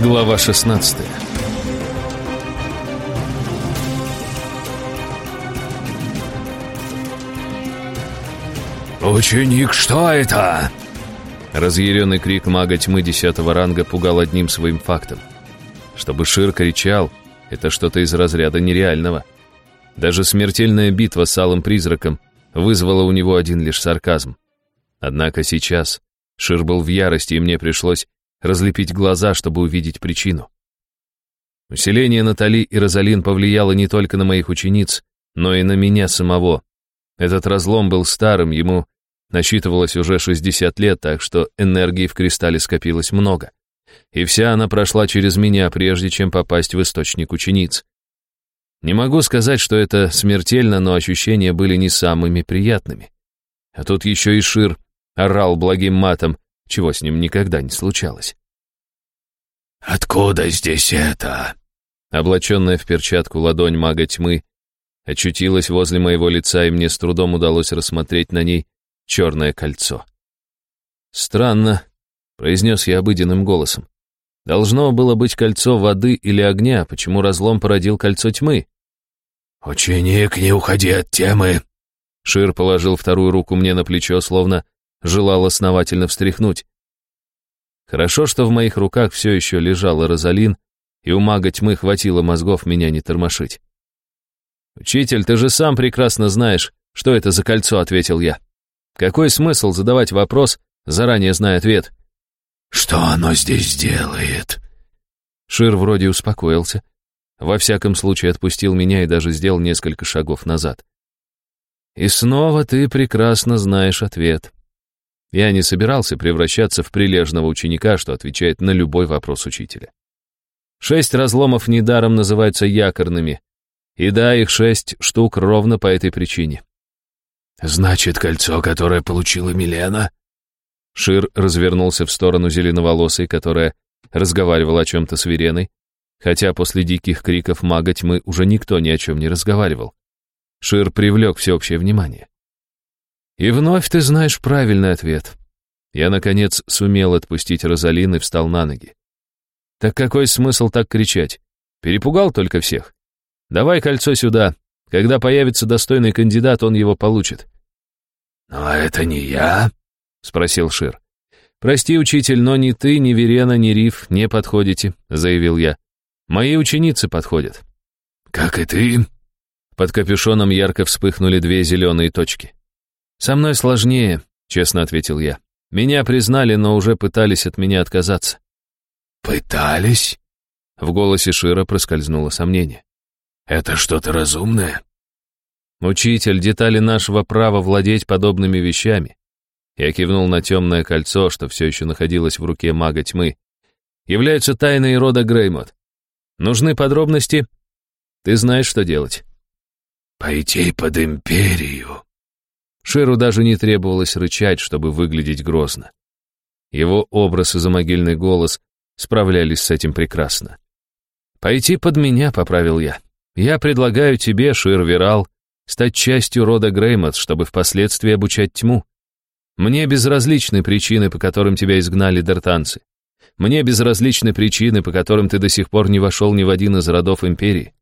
Глава 16 «Ученик, что это?» Разъяренный крик мага тьмы десятого ранга пугал одним своим фактом. Чтобы Шир кричал, это что-то из разряда нереального. Даже смертельная битва с алым призраком вызвала у него один лишь сарказм. Однако сейчас Шир был в ярости, и мне пришлось разлепить глаза, чтобы увидеть причину. Усиление Натали и Розалин повлияло не только на моих учениц, но и на меня самого. Этот разлом был старым, ему насчитывалось уже 60 лет, так что энергии в кристалле скопилось много. И вся она прошла через меня, прежде чем попасть в источник учениц. Не могу сказать, что это смертельно, но ощущения были не самыми приятными. А тут еще и Шир орал благим матом, чего с ним никогда не случалось. «Откуда здесь это?» Облаченная в перчатку ладонь мага тьмы очутилась возле моего лица, и мне с трудом удалось рассмотреть на ней черное кольцо. «Странно», — произнес я обыденным голосом. «Должно было быть кольцо воды или огня, почему разлом породил кольцо тьмы?» «Ученик, не уходи от темы!» Шир положил вторую руку мне на плечо, словно желал основательно встряхнуть. Хорошо, что в моих руках все еще лежала Розалин, и у мага тьмы хватило мозгов меня не тормошить. «Учитель, ты же сам прекрасно знаешь, что это за кольцо», — ответил я. «Какой смысл задавать вопрос, заранее зная ответ?» «Что оно здесь делает?» Шир вроде успокоился. Во всяком случае, отпустил меня и даже сделал несколько шагов назад. «И снова ты прекрасно знаешь ответ», я не собирался превращаться в прилежного ученика, что отвечает на любой вопрос учителя. Шесть разломов недаром называются якорными. И да, их шесть штук ровно по этой причине. «Значит, кольцо, которое получила Милена?» Шир развернулся в сторону зеленоволосой, которая разговаривала о чем-то с Вереной, хотя после диких криков мага тьмы уже никто ни о чем не разговаривал. Шир привлек всеобщее внимание. И вновь ты знаешь правильный ответ. Я, наконец, сумел отпустить Розалин и встал на ноги. Так какой смысл так кричать? Перепугал только всех. Давай кольцо сюда. Когда появится достойный кандидат, он его получит. «Но это не я?» — спросил Шир. «Прости, учитель, но ни ты, ни Верена, ни Риф не подходите», — заявил я. «Мои ученицы подходят». «Как и ты?» Под капюшоном ярко вспыхнули две зеленые точки. «Со мной сложнее», — честно ответил я. «Меня признали, но уже пытались от меня отказаться». «Пытались?» В голосе Шира проскользнуло сомнение. «Это что-то разумное?» «Учитель, детали нашего права владеть подобными вещами». Я кивнул на темное кольцо, что все еще находилось в руке мага тьмы. «Являются тайной рода Греймот. Нужны подробности? Ты знаешь, что делать». «Пойти под империю», Шеру даже не требовалось рычать, чтобы выглядеть грозно. Его образ и замогильный голос справлялись с этим прекрасно. «Пойти под меня», — поправил я. «Я предлагаю тебе, Шир Вирал, стать частью рода Греймот, чтобы впоследствии обучать тьму. Мне безразличны причины, по которым тебя изгнали дартанцы. Мне безразличны причины, по которым ты до сих пор не вошел ни в один из родов Империи.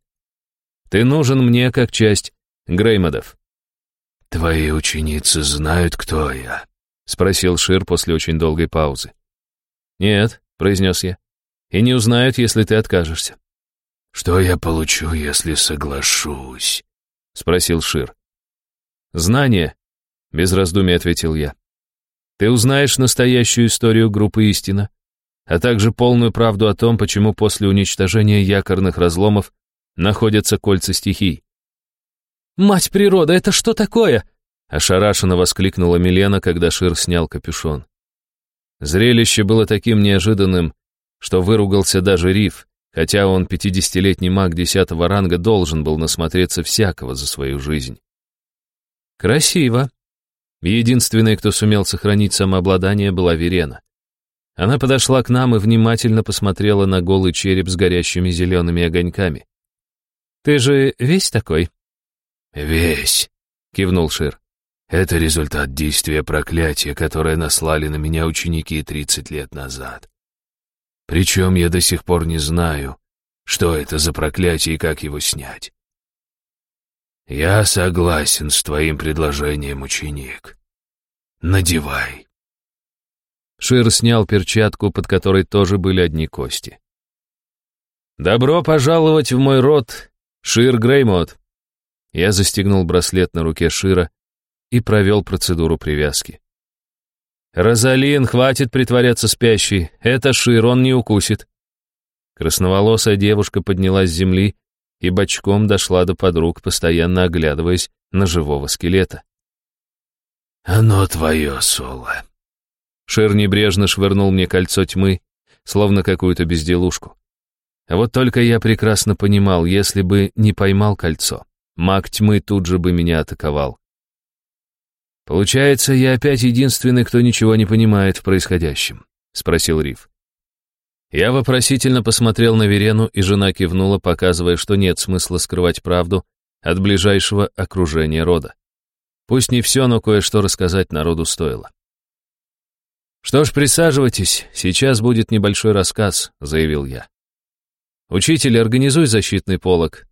Ты нужен мне как часть Греймодов. «Твои ученицы знают, кто я?» — спросил Шир после очень долгой паузы. «Нет», — произнес я, — «и не узнают, если ты откажешься». «Что я получу, если соглашусь?» — спросил Шир. «Знание», — без раздумий ответил я. «Ты узнаешь настоящую историю группы «Истина», а также полную правду о том, почему после уничтожения якорных разломов находятся кольца стихий. «Мать природа, это что такое?» Ошарашенно воскликнула Милена, когда Шир снял капюшон. Зрелище было таким неожиданным, что выругался даже Риф, хотя он, пятидесятилетний маг десятого ранга, должен был насмотреться всякого за свою жизнь. Красиво. Единственной, кто сумел сохранить самообладание, была Верена. Она подошла к нам и внимательно посмотрела на голый череп с горящими зелеными огоньками. «Ты же весь такой?» «Весь», — кивнул Шир. «Это результат действия проклятия, которое наслали на меня ученики тридцать лет назад. Причем я до сих пор не знаю, что это за проклятие и как его снять. Я согласен с твоим предложением, ученик. Надевай. Шир снял перчатку, под которой тоже были одни кости. «Добро пожаловать в мой род, Шир Греймот!» Я застегнул браслет на руке Шира и провел процедуру привязки. «Розалин, хватит притворяться спящей, это Шир, он не укусит!» Красноволосая девушка поднялась с земли и бочком дошла до подруг, постоянно оглядываясь на живого скелета. «Оно твое, Соло!» Шир небрежно швырнул мне кольцо тьмы, словно какую-то безделушку. А вот только я прекрасно понимал, если бы не поймал кольцо, маг тьмы тут же бы меня атаковал. «Получается, я опять единственный, кто ничего не понимает в происходящем?» — спросил Риф. Я вопросительно посмотрел на Верену, и жена кивнула, показывая, что нет смысла скрывать правду от ближайшего окружения рода. Пусть не все, но кое-что рассказать народу стоило. «Что ж, присаживайтесь, сейчас будет небольшой рассказ», — заявил я. «Учитель, организуй защитный полог.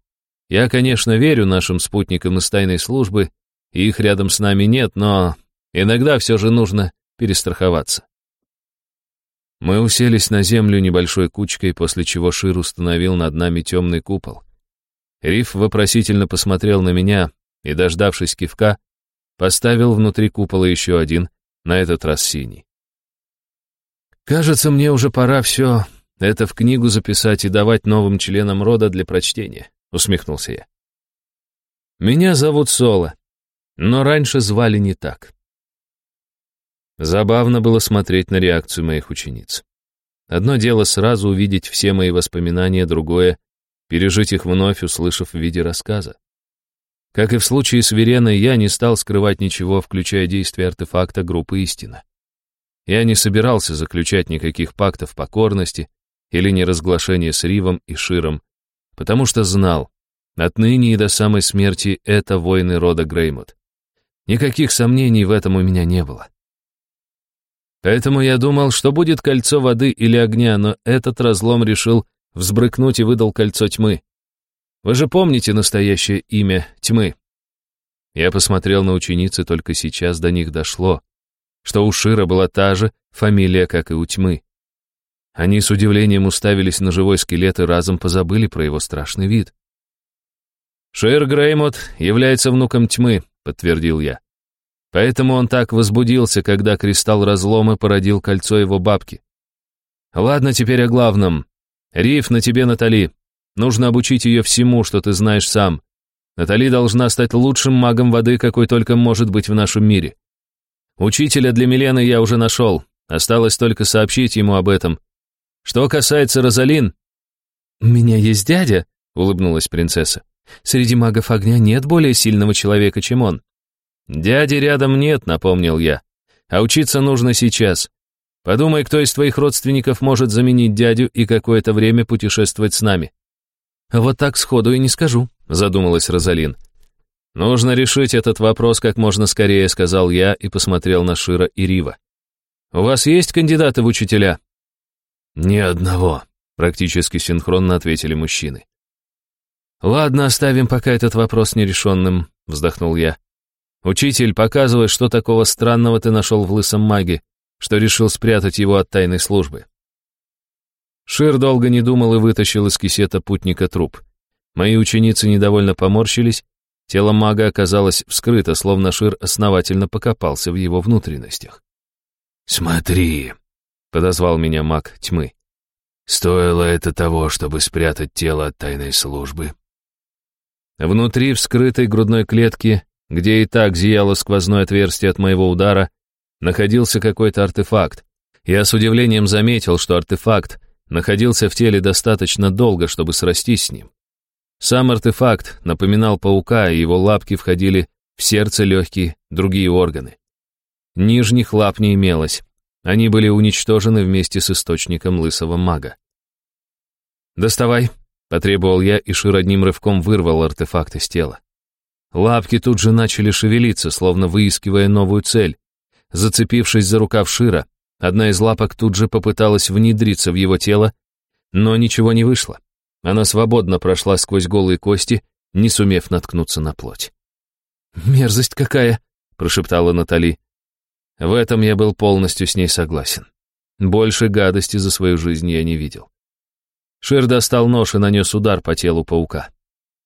Я, конечно, верю нашим спутникам из тайной службы, их рядом с нами нет, но иногда все же нужно перестраховаться». Мы уселись на землю небольшой кучкой, после чего Шир установил над нами темный купол. Риф вопросительно посмотрел на меня и, дождавшись кивка, поставил внутри купола еще один, на этот раз синий. Кажется, мне уже пора все это в книгу записать и давать новым членам рода для прочтения, усмехнулся я. Меня зовут Соло, но раньше звали не так. Забавно было смотреть на реакцию моих учениц. Одно дело сразу увидеть все мои воспоминания, другое — пережить их вновь, услышав в виде рассказа. Как и в случае с Вереной, я не стал скрывать ничего, включая действия артефакта группы «Истина». Я не собирался заключать никаких пактов покорности или неразглашения с Ривом и Широм, потому что знал, отныне и до самой смерти это воины рода Греймут. Никаких сомнений в этом у меня не было. Поэтому я думал, что будет кольцо воды или огня, но этот разлом решил взбрыкнуть и выдал кольцо тьмы. Вы же помните настоящее имя тьмы? Я посмотрел на ученицы, только сейчас до них дошло что у Шира была та же фамилия, как и у тьмы. Они с удивлением уставились на живой скелет и разом позабыли про его страшный вид. «Шир Греймот является внуком тьмы», — подтвердил я. Поэтому он так возбудился, когда кристалл разлома породил кольцо его бабки. Ладно, теперь о главном. Риф на тебе, Натали. Нужно обучить ее всему, что ты знаешь сам. Натали должна стать лучшим магом воды, какой только может быть в нашем мире. Учителя для Милены я уже нашел. Осталось только сообщить ему об этом. Что касается Розалин... «У меня есть дядя», — улыбнулась принцесса. «Среди магов огня нет более сильного человека, чем он». «Дяди рядом нет», — напомнил я. «А учиться нужно сейчас. Подумай, кто из твоих родственников может заменить дядю и какое-то время путешествовать с нами». «Вот так сходу и не скажу», — задумалась Розалин. «Нужно решить этот вопрос как можно скорее», — сказал я и посмотрел на Шира и Рива. «У вас есть кандидаты в учителя?» «Ни одного», — практически синхронно ответили мужчины. «Ладно, оставим пока этот вопрос нерешенным», — вздохнул я. «Учитель, показывай, что такого странного ты нашел в лысом маге, что решил спрятать его от тайной службы». Шир долго не думал и вытащил из кисета путника труп. Мои ученицы недовольно поморщились, Тело мага оказалось вскрыто, словно Шир основательно покопался в его внутренностях. «Смотри», — подозвал меня маг тьмы. «Стоило это того, чтобы спрятать тело от тайной службы». Внутри вскрытой грудной клетки, где и так зияло сквозное отверстие от моего удара, находился какой-то артефакт. Я с удивлением заметил, что артефакт находился в теле достаточно долго, чтобы срастись с ним. Сам артефакт напоминал паука, и его лапки входили в сердце, легкие, другие органы. Нижних лап не имелось. Они были уничтожены вместе с источником лысого мага. «Доставай», — потребовал я, и Шир одним рывком вырвал артефакт из тела. Лапки тут же начали шевелиться, словно выискивая новую цель. Зацепившись за рукав Шира, Одна из лапок тут же попыталась внедриться в его тело, но ничего не вышло. Она свободно прошла сквозь голые кости, не сумев наткнуться на плоть. «Мерзость какая!» — прошептала Натали. В этом я был полностью с ней согласен. Больше гадости за свою жизнь я не видел. Шир достал нож и нанес удар по телу паука.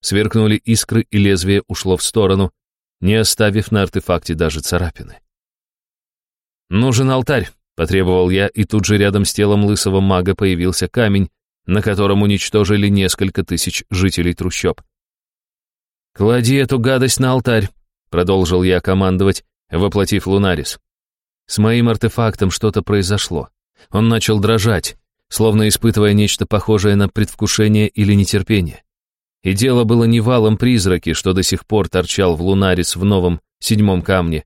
Сверкнули искры, и лезвие ушло в сторону, не оставив на артефакте даже царапины. «Нужен алтарь», — потребовал я, и тут же рядом с телом лысого мага появился камень, на котором уничтожили несколько тысяч жителей трущоб. «Клади эту гадость на алтарь», — продолжил я командовать, воплотив Лунарис. С моим артефактом что-то произошло. Он начал дрожать, словно испытывая нечто похожее на предвкушение или нетерпение. И дело было не валом призраки, что до сих пор торчал в Лунарис в новом седьмом камне.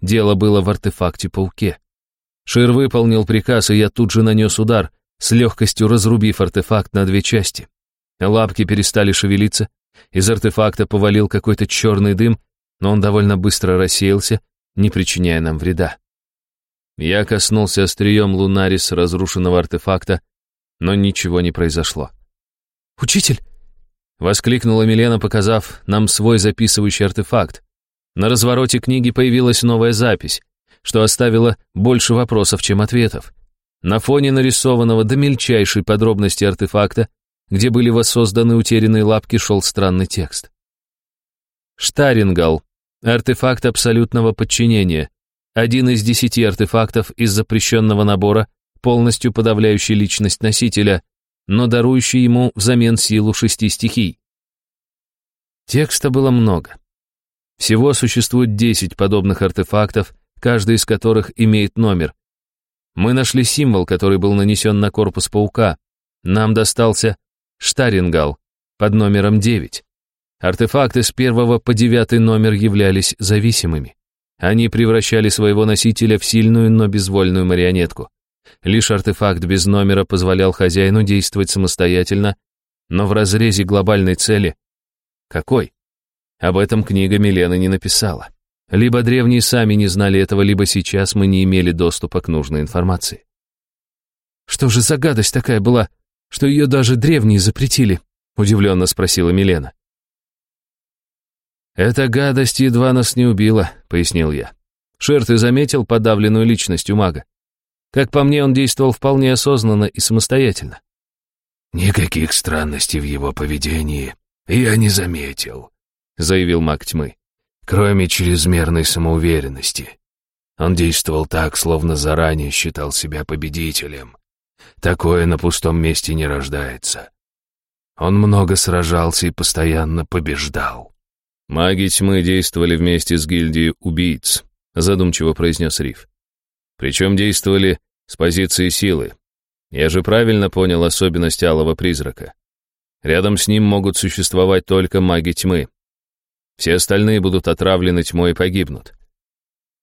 Дело было в артефакте-пауке. Шир выполнил приказ, и я тут же нанес удар, с легкостью разрубив артефакт на две части. Лапки перестали шевелиться, из артефакта повалил какой-то черный дым, но он довольно быстро рассеялся, не причиняя нам вреда. Я коснулся острием лунарис разрушенного артефакта, но ничего не произошло. «Учитель!» — воскликнула Милена, показав нам свой записывающий артефакт. На развороте книги появилась новая запись, что оставило больше вопросов, чем ответов. На фоне нарисованного до мельчайшей подробности артефакта, где были воссозданы утерянные лапки, шел странный текст. Штарингал. Артефакт абсолютного подчинения. Один из десяти артефактов из запрещенного набора, полностью подавляющий личность носителя, но дарующий ему взамен силу шести стихий. Текста было много. Всего существует десять подобных артефактов, каждый из которых имеет номер. Мы нашли символ, который был нанесен на корпус паука. Нам достался Штарингал под номером девять. Артефакты с первого по девятый номер являлись зависимыми. Они превращали своего носителя в сильную, но безвольную марионетку. Лишь артефакт без номера позволял хозяину действовать самостоятельно, но в разрезе глобальной цели. Какой? Об этом книга Милены не написала. Либо древние сами не знали этого, либо сейчас мы не имели доступа к нужной информации. «Что же за гадость такая была, что ее даже древние запретили?» — удивленно спросила Милена. «Эта гадость едва нас не убила», — пояснил я. «Шер, ты заметил подавленную личность у мага? Как по мне, он действовал вполне осознанно и самостоятельно». «Никаких странностей в его поведении я не заметил», — заявил маг тьмы. «Кроме чрезмерной самоуверенности. Он действовал так, словно заранее считал себя победителем. Такое на пустом месте не рождается. Он много сражался и постоянно побеждал. «Маги тьмы действовали вместе с гильдией убийц», задумчиво произнес Риф. «Причем действовали с позиции силы. Я же правильно понял особенность алого призрака. Рядом с ним могут существовать только маги тьмы. Все остальные будут отравлены тьмой и погибнут».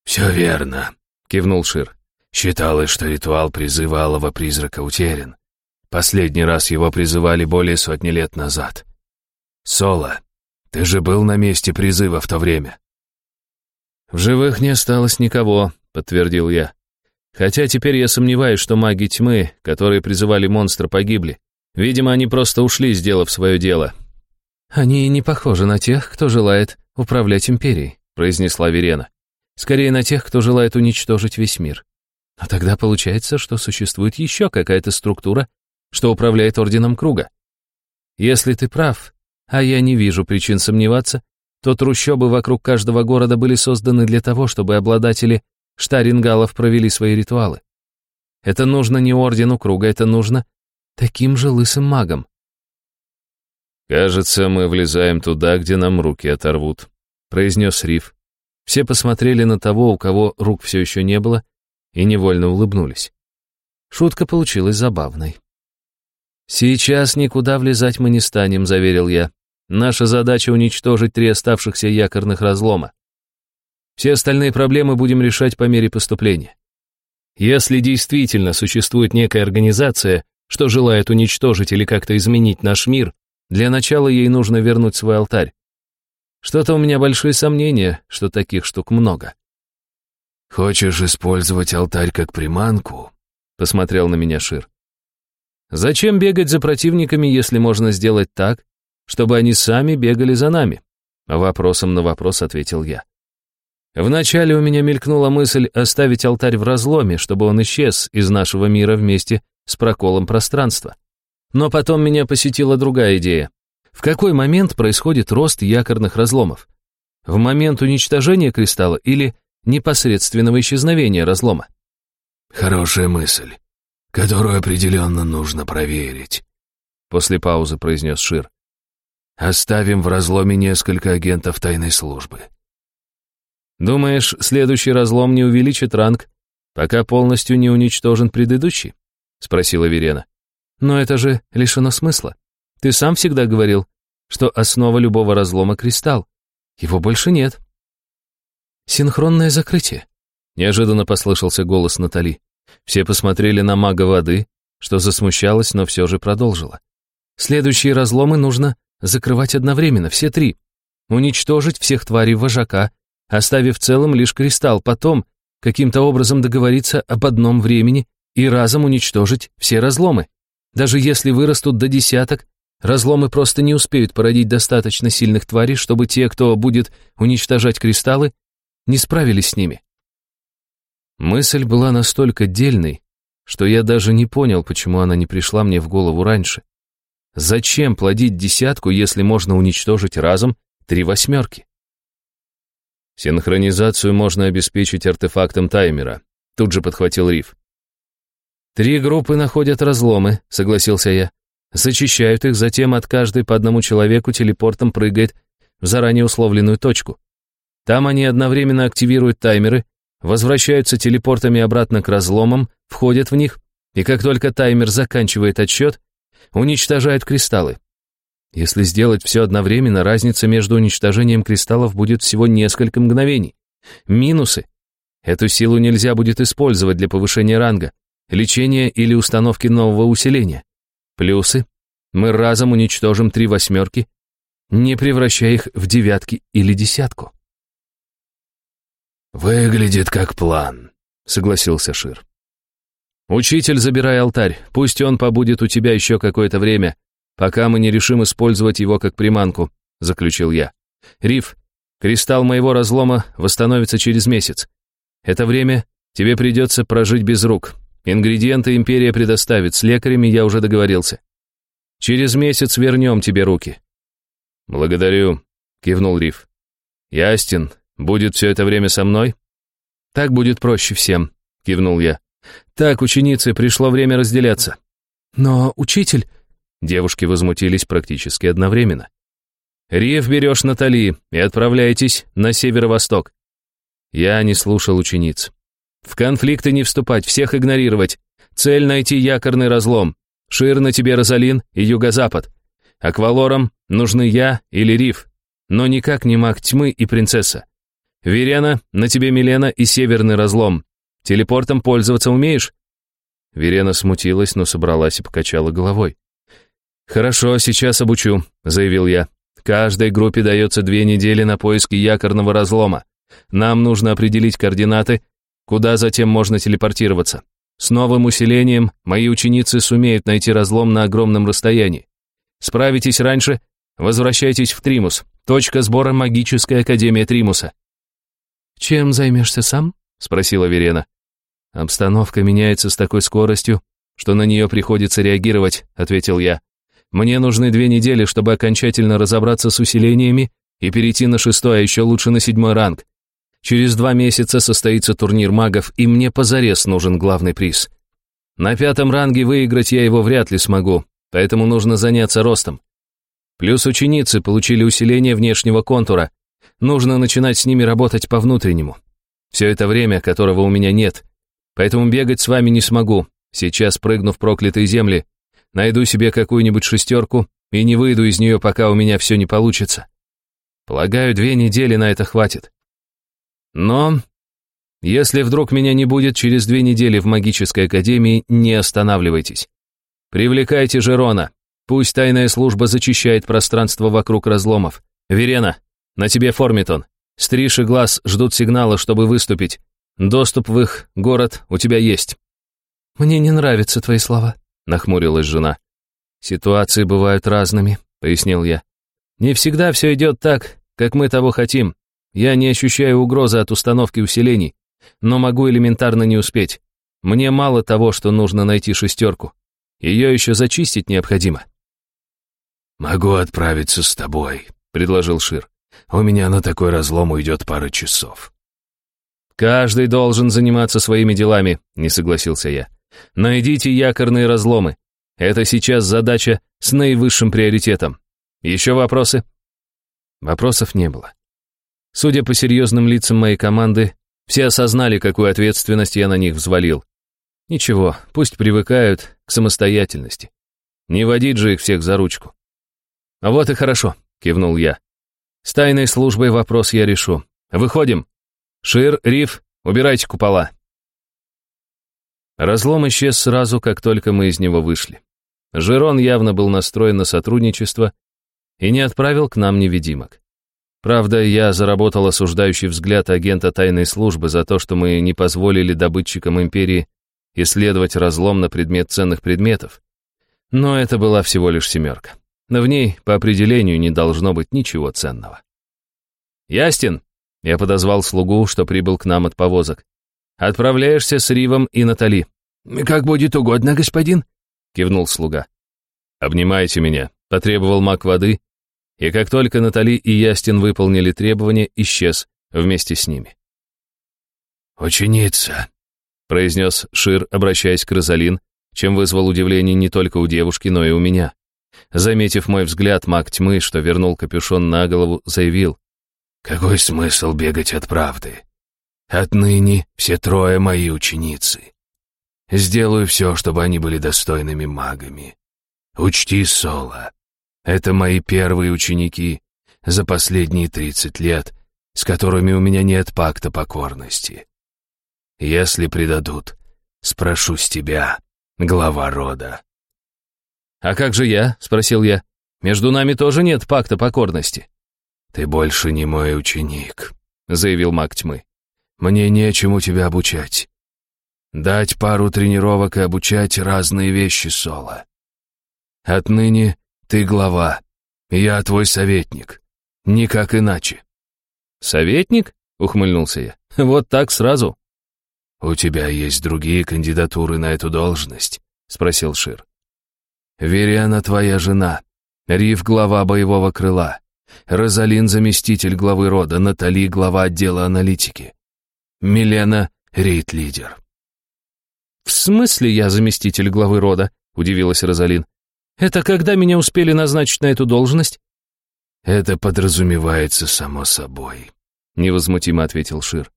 «Все верно», — кивнул Шир. «Считалось, что ритуал призыва алого призрака утерян. Последний раз его призывали более сотни лет назад. Соло, ты же был на месте призыва в то время. В живых не осталось никого, подтвердил я. Хотя теперь я сомневаюсь, что маги тьмы, которые призывали монстра, погибли. Видимо, они просто ушли, сделав свое дело. Они не похожи на тех, кто желает управлять империей, произнесла Верена. Скорее на тех, кто желает уничтожить весь мир. А тогда получается, что существует еще какая-то структура, что управляет Орденом Круга. Если ты прав, а я не вижу причин сомневаться, то трущобы вокруг каждого города были созданы для того, чтобы обладатели штарингалов провели свои ритуалы. Это нужно не ордену круга, это нужно таким же лысым магам. «Кажется, мы влезаем туда, где нам руки оторвут», — произнес Риф. Все посмотрели на того, у кого рук все еще не было, и невольно улыбнулись. Шутка получилась забавной. «Сейчас никуда влезать мы не станем», — заверил я. Наша задача уничтожить три оставшихся якорных разлома. Все остальные проблемы будем решать по мере поступления. Если действительно существует некая организация, что желает уничтожить или как-то изменить наш мир, для начала ей нужно вернуть свой алтарь. Что-то у меня большие сомнения, что таких штук много. «Хочешь использовать алтарь как приманку?» — посмотрел на меня Шир. «Зачем бегать за противниками, если можно сделать так, чтобы они сами бегали за нами?» Вопросом на вопрос ответил я. Вначале у меня мелькнула мысль оставить алтарь в разломе, чтобы он исчез из нашего мира вместе с проколом пространства. Но потом меня посетила другая идея. В какой момент происходит рост якорных разломов? В момент уничтожения кристалла или непосредственного исчезновения разлома? Хорошая мысль, которую определенно нужно проверить. После паузы произнес Шир. Оставим в разломе несколько агентов тайной службы. Думаешь, следующий разлом не увеличит ранг, пока полностью не уничтожен предыдущий? Спросила Верена. Но это же лишено смысла. Ты сам всегда говорил, что основа любого разлома — кристалл. Его больше нет. Синхронное закрытие. Неожиданно послышался голос Натали. Все посмотрели на мага воды, что засмущалась, но все же продолжила. Следующие разломы нужно закрывать одновременно, все три. Уничтожить всех тварей вожака, оставив целым лишь кристалл, потом каким-то образом договориться об одном времени и разом уничтожить все разломы. Даже если вырастут до десяток, разломы просто не успеют породить достаточно сильных тварей, чтобы те, кто будет уничтожать кристаллы, не справились с ними. Мысль была настолько дельной, что я даже не понял, почему она не пришла мне в голову раньше. Зачем плодить десятку, если можно уничтожить разом три восьмерки? Синхронизацию можно обеспечить артефактом таймера, тут же подхватил Риф. Три группы находят разломы, согласился я. Зачищают их, затем от каждой по одному человеку телепортом прыгает в заранее условленную точку. Там они одновременно активируют таймеры, возвращаются телепортами обратно к разломам, входят в них, и как только таймер заканчивает отсчет, уничтожают кристаллы. Если сделать все одновременно, разница между уничтожением кристаллов будет всего несколько мгновений. Минусы. Эту силу нельзя будет использовать для повышения ранга, лечения или установки нового усиления. Плюсы. Мы разом уничтожим три восьмерки, не превращая их в девятки или десятку. «Выглядит как план», — согласился Шир. «Учитель, забирай алтарь, пусть он побудет у тебя еще какое-то время, пока мы не решим использовать его как приманку», — заключил я. «Риф, кристалл моего разлома восстановится через месяц. Это время тебе придется прожить без рук. Ингредиенты империя предоставит, с лекарями я уже договорился. Через месяц вернем тебе руки». «Благодарю», — кивнул Риф. «Ястин, будет все это время со мной?» «Так будет проще всем», — кивнул я. «Так, ученицы, пришло время разделяться». «Но, учитель...» Девушки возмутились практически одновременно. «Риф берешь Натали и отправляйтесь на северо-восток». Я не слушал учениц. «В конфликты не вступать, всех игнорировать. Цель найти якорный разлом. Шир на тебе Розалин и юго-запад. Аквалорам нужны я или Риф, но никак не маг тьмы и принцесса. Верена, на тебе Милена и северный разлом. Телепортом пользоваться умеешь?» Верена смутилась, но собралась и покачала головой. «Хорошо, сейчас обучу», — заявил я. «Каждой группе дается две недели на поиски якорного разлома. Нам нужно определить координаты, куда затем можно телепортироваться. С новым усилением мои ученицы сумеют найти разлом на огромном расстоянии. Справитесь раньше, возвращайтесь в Тримус. Точка сбора магическая академия Тримуса. «Чем займешься сам?» — спросила Верена. «Обстановка меняется с такой скоростью, что на нее приходится реагировать», — ответил я. «Мне нужны две недели, чтобы окончательно разобраться с усилениями и перейти на шестой, а еще лучше на седьмой ранг. Через два месяца состоится турнир магов, и мне позарез нужен главный приз. На пятом ранге выиграть я его вряд ли смогу, поэтому нужно заняться ростом. Плюс ученицы получили усиление внешнего контура, Нужно начинать с ними работать по внутреннему. Все это время, которого у меня нет. Поэтому бегать с вами не смогу. Сейчас прыгну в проклятые земли, найду себе какую-нибудь шестерку и не выйду из нее, пока у меня все не получится. Полагаю, две недели на это хватит. Но, если вдруг меня не будет через две недели в магической академии, не останавливайтесь. Привлекайте Жерона. Пусть тайная служба зачищает пространство вокруг разломов. Верена, на тебе Формитон. Стриж и Глаз ждут сигнала, чтобы выступить. Доступ в их город у тебя есть». «Мне не нравятся твои слова», — нахмурилась жена. «Ситуации бывают разными», — пояснил я. «Не всегда все идет так, как мы того хотим. Я не ощущаю угрозы от установки усилений, но могу элементарно не успеть. Мне мало того, что нужно найти шестерку. Ее еще зачистить необходимо». «Могу отправиться с тобой», — предложил Шир. «У меня на такой разлом уйдет пара часов». «Каждый должен заниматься своими делами», — не согласился я. «Найдите якорные разломы. Это сейчас задача с наивысшим приоритетом. Еще вопросы?» Вопросов не было. Судя по серьезным лицам моей команды, все осознали, какую ответственность я на них взвалил. Ничего, пусть привыкают к самостоятельности. Не водить же их всех за ручку. «А вот и хорошо», — кивнул я. «С тайной службой вопрос я решу. Выходим. Шир, Риф, убирайте купола». Разлом исчез сразу, как только мы из него вышли. Жерон явно был настроен на сотрудничество и не отправил к нам невидимок. Правда, я заработал осуждающий взгляд агента тайной службы за то, что мы не позволили добытчикам империи исследовать разлом на предмет ценных предметов. Но это была всего лишь семерка. Но в ней, по определению, не должно быть ничего ценного. «Ястин!» — я подозвал слугу, что прибыл к нам от повозок. «Отправляешься с Ривом и Натали». «Как будет угодно, господин», — кивнул слуга. «Обнимайте меня», — потребовал маг воды, и как только Натали и Ястин выполнили требования, исчез вместе с ними. «Ученица», — произнес Шир, обращаясь к Розалин, чем вызвал удивление не только у девушки, но и у меня. Заметив мой взгляд, маг тьмы, что вернул капюшон на голову, заявил. «Какой смысл бегать от правды? Отныне все трое мои ученицы. Сделаю все, чтобы они были достойными магами. Учти, Соло, это мои первые ученики за последние тридцать лет, с которыми у меня нет пакта покорности. Если предадут, спрошу с тебя, глава рода. «А как же я?» — спросил я. «Между нами тоже нет пакта покорности». «Ты больше не мой ученик», — заявил маг тьмы. «Мне нечему тебя обучать. Дать пару тренировок и обучать разные вещи, Соло. Отныне ты глава, я твой советник. Никак иначе». «Советник?» — ухмыльнулся я. «Вот так сразу?» «У тебя есть другие кандидатуры на эту должность?» — спросил Шир. «Вериана твоя жена, Рив — глава боевого крыла, Розалин — заместитель главы рода, Натали — глава отдела аналитики, Милена — рейд-лидер». «В смысле я заместитель главы рода?» — удивилась Розалин. Это когда меня успели назначить на эту должность?» «Это подразумевается само собой», — невозмутимо ответил Шир.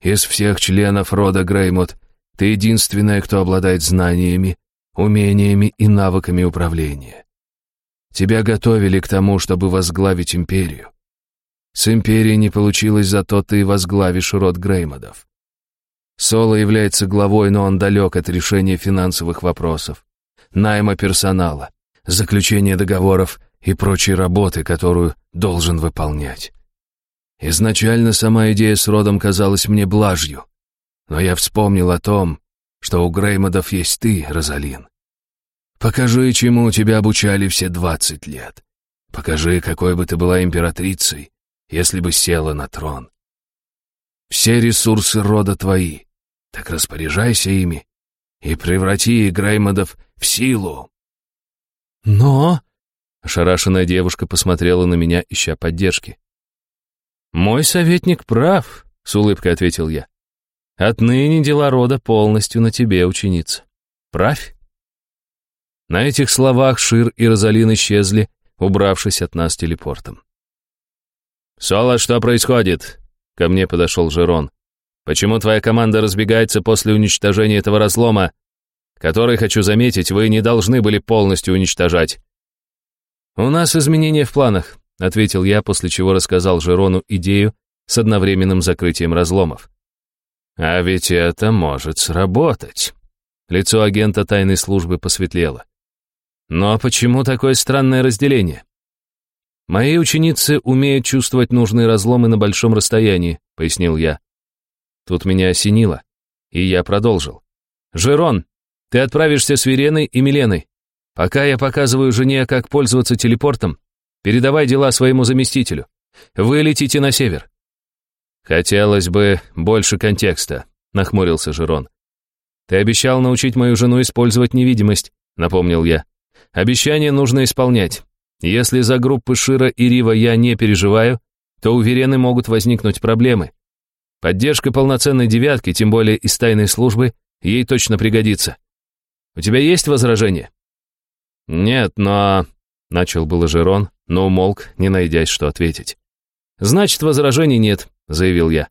«Из всех членов рода Греймот ты единственная, кто обладает знаниями, умениями и навыками управления. Тебя готовили к тому, чтобы возглавить империю. С империей не получилось, зато ты возглавишь род Греймодов. Соло является главой, но он далек от решения финансовых вопросов найма персонала, заключения договоров и прочей работы, которую должен выполнять. Изначально сама идея с родом казалась мне блажью, но я вспомнил о том, что у Греймодов есть ты, Розалин. Покажи, чему тебя обучали все двадцать лет. Покажи, какой бы ты была императрицей, если бы села на трон. Все ресурсы рода твои, так распоряжайся ими и преврати Греймодов в силу. Но... Ошарашенная девушка посмотрела на меня, ища поддержки. «Мой советник прав», — с улыбкой ответил я. «Отныне дела рода полностью на тебе, ученица. Правь». На этих словах Шир и Розалин исчезли, убравшись от нас телепортом. «Соло, что происходит?» — ко мне подошел Жерон. «Почему твоя команда разбегается после уничтожения этого разлома, который, хочу заметить, вы не должны были полностью уничтожать. «У нас изменения в планах», — ответил я, после чего рассказал Жерону идею с одновременным закрытием разломов. «А ведь это может сработать». Лицо агента тайной службы посветлело. «Но почему такое странное разделение?» «Мои ученицы умеют чувствовать нужные разломы на большом расстоянии», — пояснил я. Тут меня осенило, и я продолжил. «Жерон, ты отправишься с Вереной и Миленой. Пока я показываю жене, как пользоваться телепортом, передавай дела своему заместителю. Вы летите на север». «Хотелось бы больше контекста», — нахмурился Жерон. «Ты обещал научить мою жену использовать невидимость», — напомнил я. «Обещание нужно исполнять. Если за группы Шира и Рива я не переживаю, то у Верены могут возникнуть проблемы. Поддержка полноценной девятки, тем более из тайной службы, ей точно пригодится. У тебя есть возражения?» «Нет, но...» — начал было Жерон, но умолк, не найдясь, что ответить. «Значит, возражений нет», — заявил я.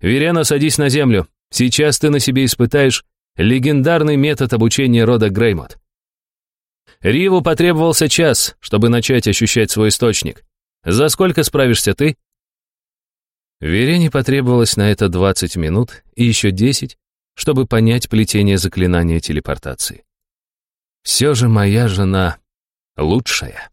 «Верена, садись на землю. Сейчас ты на себе испытаешь легендарный метод обучения рода Греймот. Риву потребовался час, чтобы начать ощущать свой источник. За сколько справишься ты? Верене потребовалось на это 20 минут и еще 10, чтобы понять плетение заклинания телепортации. Все же моя жена лучшая.